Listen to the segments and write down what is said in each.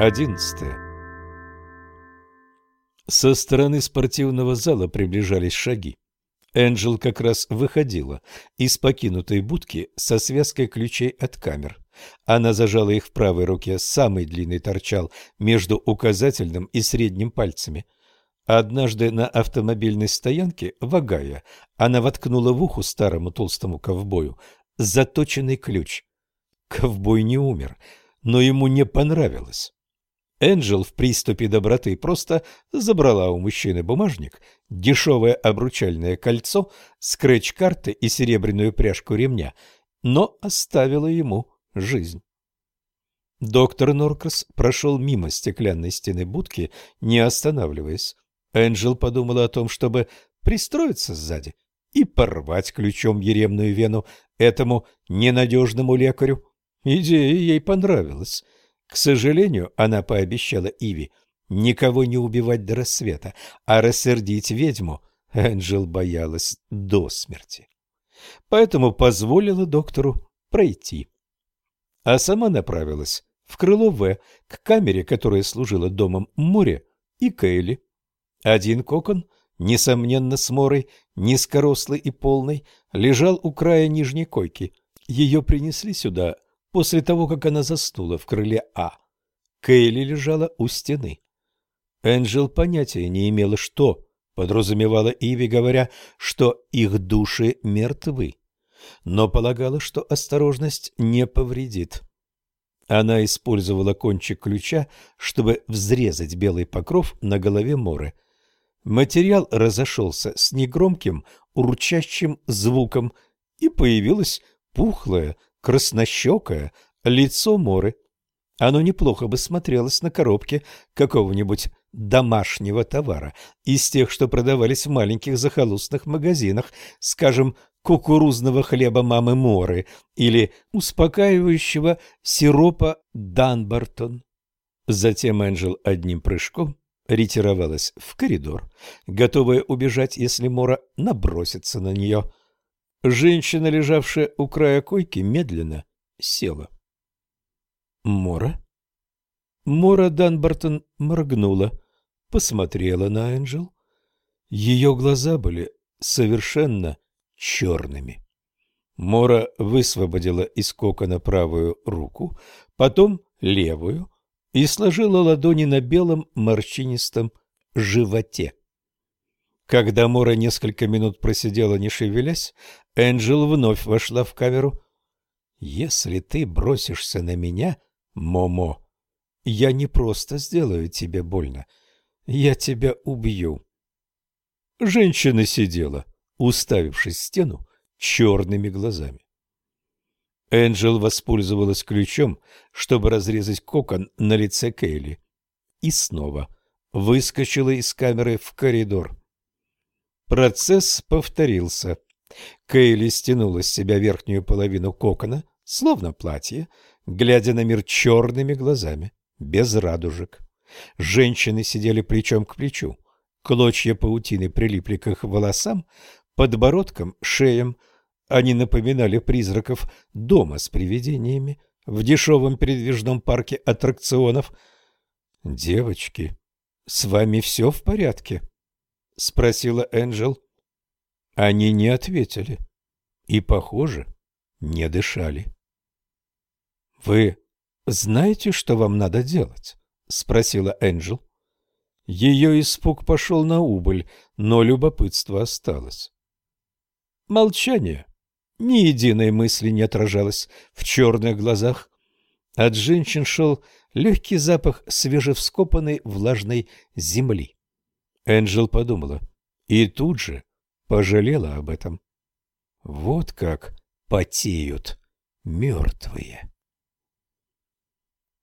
Одиннадцатое. Со стороны спортивного зала приближались шаги. Энджел как раз выходила из покинутой будки со связкой ключей от камер. Она зажала их в правой руке, самый длинный торчал между указательным и средним пальцами. Однажды на автомобильной стоянке в Огайо она воткнула в ухо старому толстому ковбою заточенный ключ. Ковбой не умер, но ему не понравилось. Энджел в приступе доброты просто забрала у мужчины бумажник, дешевое обручальное кольцо, скретч-карты и серебряную пряжку ремня, но оставила ему жизнь. Доктор Норкрас прошел мимо стеклянной стены будки, не останавливаясь. Энджел подумала о том, чтобы пристроиться сзади и порвать ключом еремную вену этому ненадежному лекарю. Идея ей понравилась. К сожалению, она пообещала Иви никого не убивать до рассвета, а рассердить ведьму Энджел боялась до смерти. Поэтому позволила доктору пройти. А сама направилась в крыло В, к камере, которая служила домом море, и Кейли. Один кокон, несомненно с морой, низкорослый и полный, лежал у края нижней койки. Ее принесли сюда после того, как она заснула в крыле А. Кейли лежала у стены. Энджел понятия не имела, что подразумевала Иви, говоря, что их души мертвы, но полагала, что осторожность не повредит. Она использовала кончик ключа, чтобы взрезать белый покров на голове Моры. Материал разошелся с негромким, урчащим звуком, и появилось пухлое, краснощекое лицо Моры. Оно неплохо бы смотрелось на коробке какого-нибудь домашнего товара, из тех, что продавались в маленьких захолустных магазинах, скажем, кукурузного хлеба мамы Моры или успокаивающего сиропа Данбартон. Затем Энджел одним прыжком ретировалась в коридор, готовая убежать, если Мора набросится на нее. Женщина, лежавшая у края койки, медленно села. Мора? Мора Данбартон моргнула, посмотрела на Энджел. Ее глаза были совершенно черными. Мора высвободила из кокона правую руку, потом левую и сложила ладони на белом морщинистом животе. Когда Мора несколько минут просидела, не шевелясь, Энджел вновь вошла в камеру. «Если ты бросишься на меня, Момо, я не просто сделаю тебе больно, я тебя убью». Женщина сидела, уставившись в стену черными глазами. Энджел воспользовалась ключом, чтобы разрезать кокон на лице Кейли. И снова выскочила из камеры в коридор. Процесс повторился. Кейли стянула с себя верхнюю половину кокона, словно платье, глядя на мир черными глазами, без радужек. Женщины сидели плечом к плечу. Клочья паутины прилипли к их волосам, подбородкам, шеям. Они напоминали призраков дома с привидениями в дешевом передвижном парке аттракционов. «Девочки, с вами все в порядке?» — спросила Энджел. Они не ответили и, похоже, не дышали. «Вы знаете, что вам надо делать?» — спросила Энджел. Ее испуг пошел на убыль, но любопытство осталось. Молчание. Ни единой мысли не отражалось в черных глазах. От женщин шел легкий запах свежевскопанной влажной земли. Энджел подумала и тут же пожалела об этом. Вот как потеют мертвые.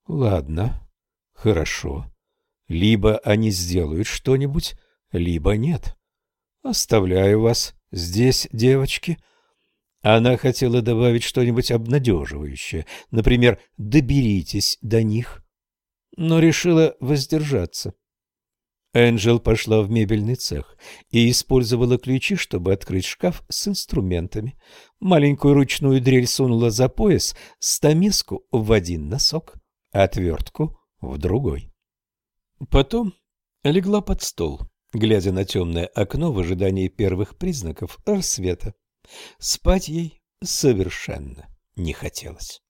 Ладно, хорошо. Либо они сделают что-нибудь, либо нет. Оставляю вас здесь, девочки. Она хотела добавить что-нибудь обнадеживающее, например, «доберитесь до них», но решила воздержаться. Энджел пошла в мебельный цех и использовала ключи, чтобы открыть шкаф с инструментами. Маленькую ручную дрель сунула за пояс, стамеску в один носок, отвертку в другой. Потом легла под стол, глядя на темное окно в ожидании первых признаков рассвета. Спать ей совершенно не хотелось.